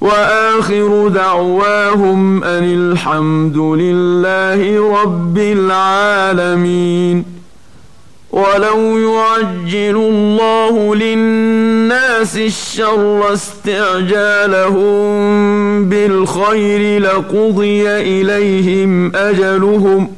وآخر دعواهم أن الحمد لله رب العالمين. ولو يعجل الله للناس الشر استعجالهم بالخير لقضي إليهم أجلهم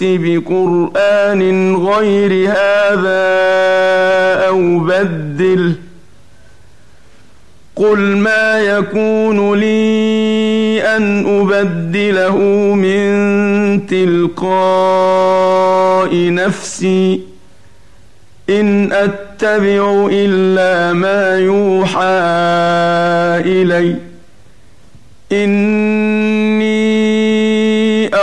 نات بقرآن غير هذا أو بدله قل ما يكون لي أن أبدله من تلقاء نفسي إن أتبع إلا ما يوحى إلي إني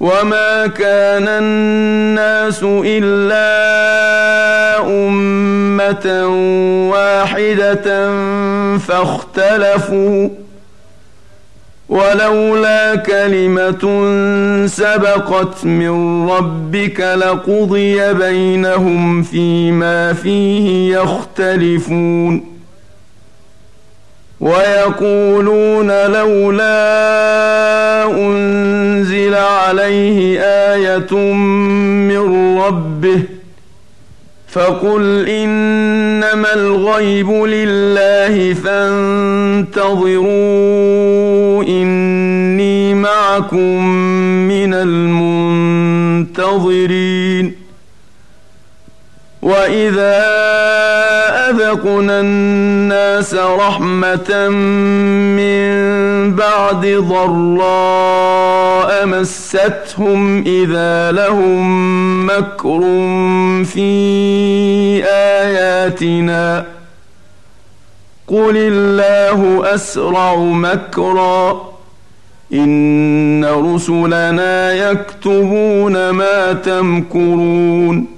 وما كان الناس الا امه واحدة فاختلفوا ولولا كلمه سبقت من ربك لقضي بينهم فيما فيه يختلفون ويقولون لولا من ربه فقل انما الغيب لله فانتظروا اني معكم من المنتظرين واذا اذقنا الناس رحمة من بعد ضراء مستهم إذا لهم مكر في آياتنا. قل الله اسرع مكرا. ان رسلنا يكتبون ما تمكرون.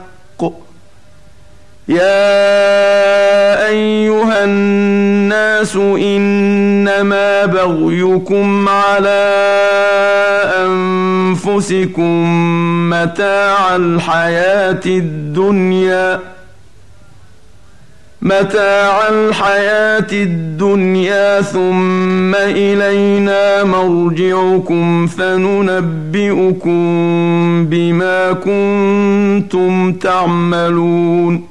يا أيها الناس إنما بغيكم على أنفسكم متاع الحياة الدنيا متاع الحياة الدنيا ثم إلينا مرجعكم فننبئكم بما كنتم تعملون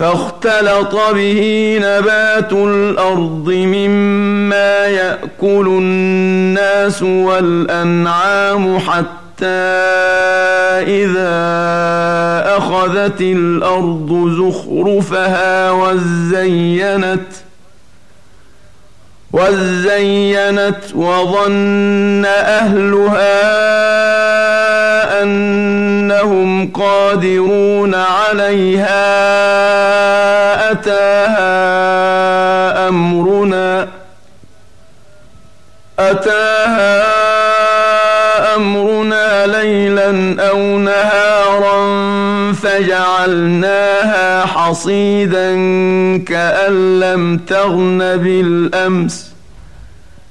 فاختلط به نبات الأرض مما يأكل الناس والأنعام حتى إذا أخذت الأرض زخرفها وزينت وزينت وظن أهلها انهم قادرون عليها أتاها أمرنا أتاها أمرنا ليلا أو نهارا فجعلناها حصيدا كأن لم تغن بالأمس.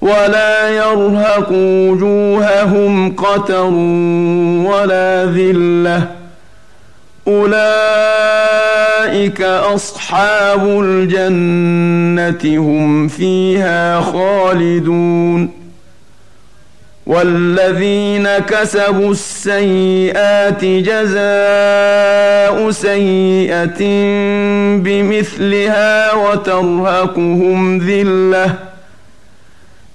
ولا يرهق وجوههم قتر ولا ذلة. أولئك أصحاب الجنة هم فيها خالدون. والذين كسبوا السيئات جزاء سيئة بمثلها وترهقهم ذِلَّةٌ.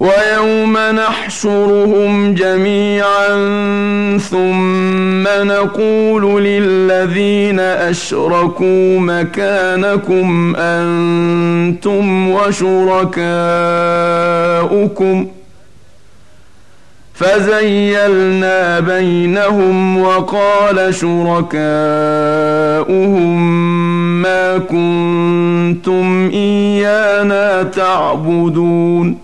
ويوم نحشرهم جميعا ثم نقول للذين أشركوا مكانكم أنتم وشركاؤكم فزيلنا بينهم وقال شركاؤهم ما كنتم إيانا تعبدون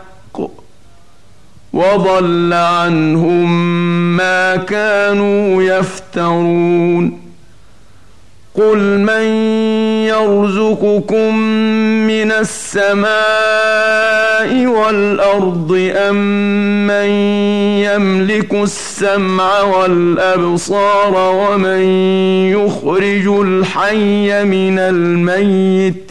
وضل عنهم ما كانوا يفترون. قل من يرزقكم من السماء السماء والأرض أمن يملك السمع والأبصار ومن يخرج الحي من الميت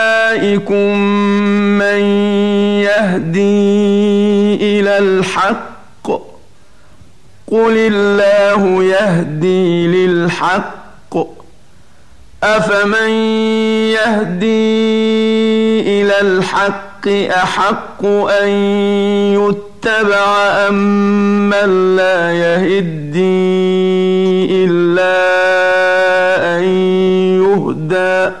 من يهدي إلى الحق. قل الله يهدي للحق. أفمن يهدي إلى الحق أحق أن يتبع أم من لا يهدي إلا أن يهدى؟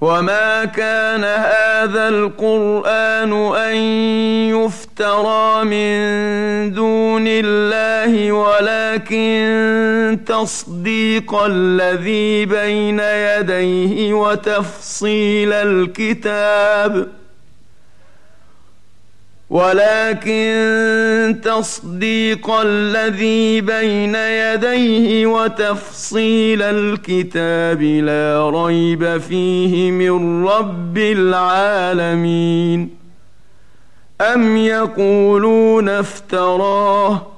وما كان هذا القران ان يفترى من دون الله ولكن تصديق الذي بين يديه وتفصيل الكتاب ولكن تصديق الذي بين يديه وتفصيل الكتاب لا ريب فيه من رب العالمين. أم يقولون افتراه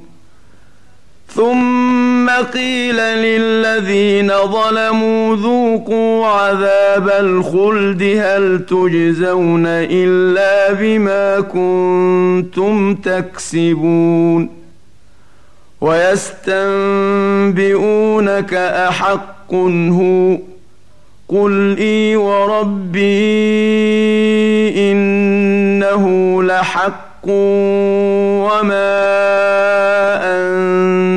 ثم قيل للذين ظلموا ذوقوا عذاب الخلد هل تجزون إلا بما كنتم تكسبون ويستنبئونك أحق هو قل إي وربي إنه لحق وما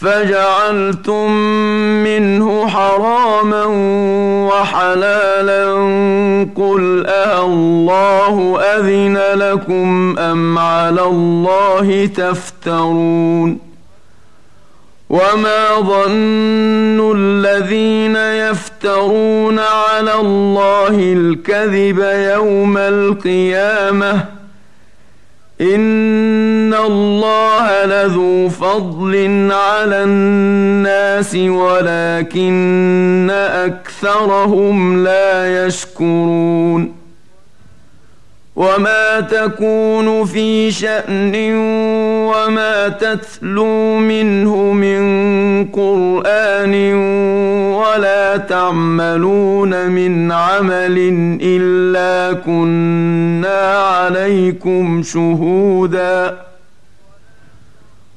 فجعلتم منه حراما وحلالا قل أه الله أذن لكم أم على الله تفترون وما ظن الذين يفترون على الله الكذب يوم القيامة ان الله لذو فضل على الناس ولكن اكثرهم لا يشكرون وما تكون في شأن وما تتلو منه من قرآن ولا تعملون من عمل إلا كنا عليكم شهوداً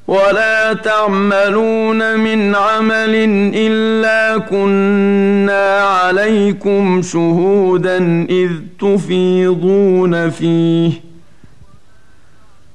ولا تعملون من عمل الا كنا عليكم شهودا اذ تفيضون فيه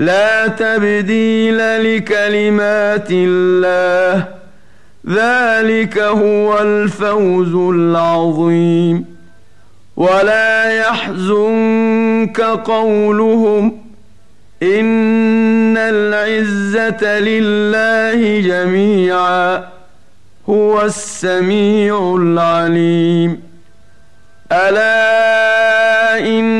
لا تبديل لكلمات الله. ذلك هو الفوز العظيم. ولا يحزنك قولهم. إن العزة لله جميعا. هو السميع العليم. ألا إن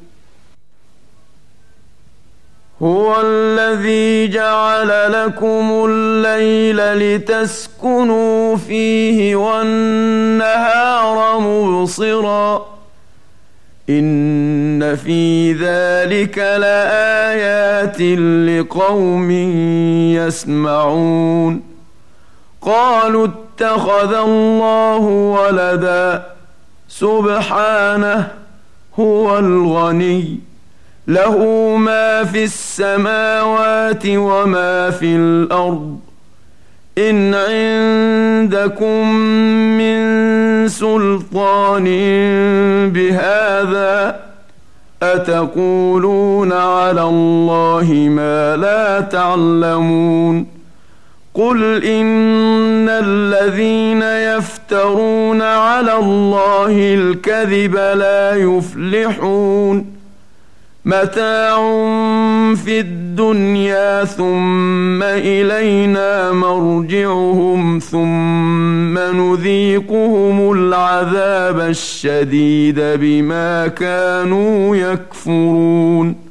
هو الذي جعل لكم الليل لتسكنوا فيه والنهار مبصرا. إن في ذلك لآيات لقوم يسمعون. قالوا اتخذ الله ولدا. سبحانه هو الغني. له ما في السماوات وما في الأرض. إن عندكم من سلطان بهذا أتقولون على الله ما لا تعلمون. قل إن الذين يفترون على الله الكذب لا يفلحون. متاع في الدنيا ثم الينا مرجعهم ثم نذيقهم العذاب الشديد بما كانوا يكفرون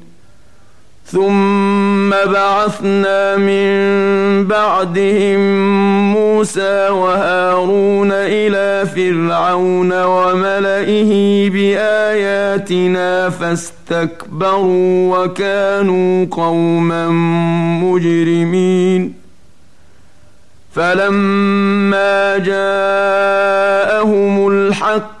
ثم بعثنا من بعدهم موسى وهارون إلى فرعون وملئه بآياتنا فاستكبروا وكانوا قوما مجرمين. فلما جاءهم الحق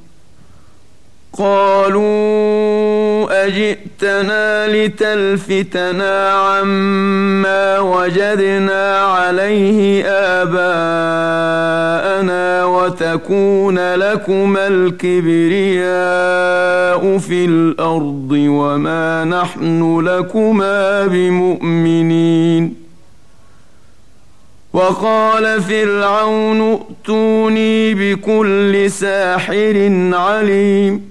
قالوا أجئتنا لتلفتنا عما وجدنا عليه آباءنا وتكون لكما الكبرياء في الأرض وما نحن لكما بمؤمنين. وقال فرعون ائتوني بكل ساحر عليم.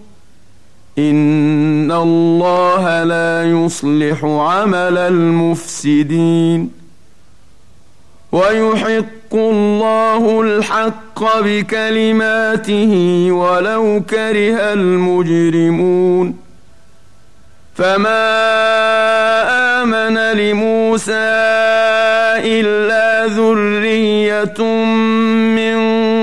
ان الله لا يصلح عمل المفسدين ويحق الله الحق بكلماته ولو كره المجرمون فما امن لموسى الا ذريه من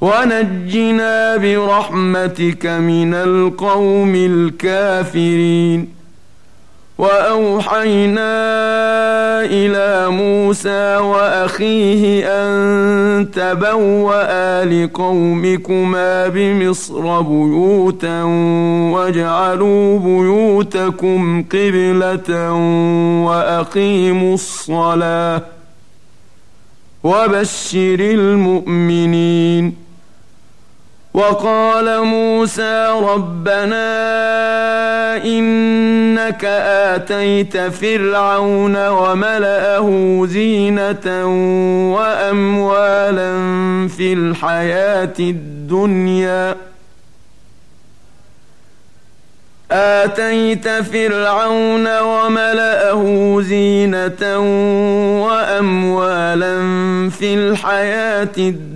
ونجنا برحمتك من القوم الكافرين واوحينا إلى موسى واخيه ان تبوا لقومكما بمصر بيوتا واجعلوا بيوتكم قبله واقيموا الصلاه وبشر المؤمنين وقال موسى ربنا إنك آتيت فرعون وملأه زينة وأموالا في الحياة الدنيا. آتيت فرعون وملأه زينة وأموالا في الحياة الدنيا.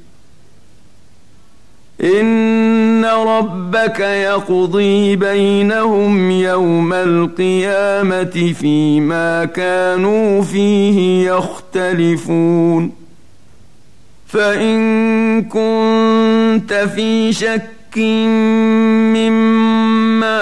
ان ربك يقضي بينهم يوم القيامه فيما كانوا فيه يختلفون فان كنت في شك مما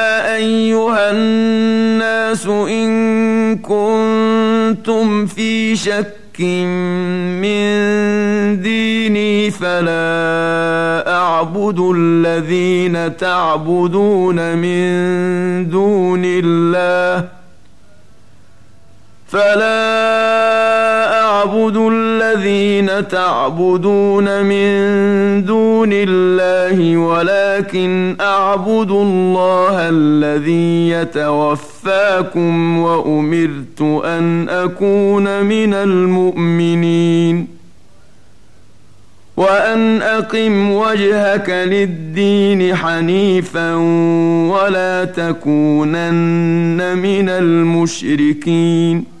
أيها الناس إن كنتم في شك من ديني فلا أعبد الذين تعبدون من دون الله فلا أعبد الذين تعبدون من دون الله ولكن أعبد الله الذي يتوفاكم وأمرت أن أكون من المؤمنين وأن أقم وجهك للدين حنيفا ولا تكونن من المشركين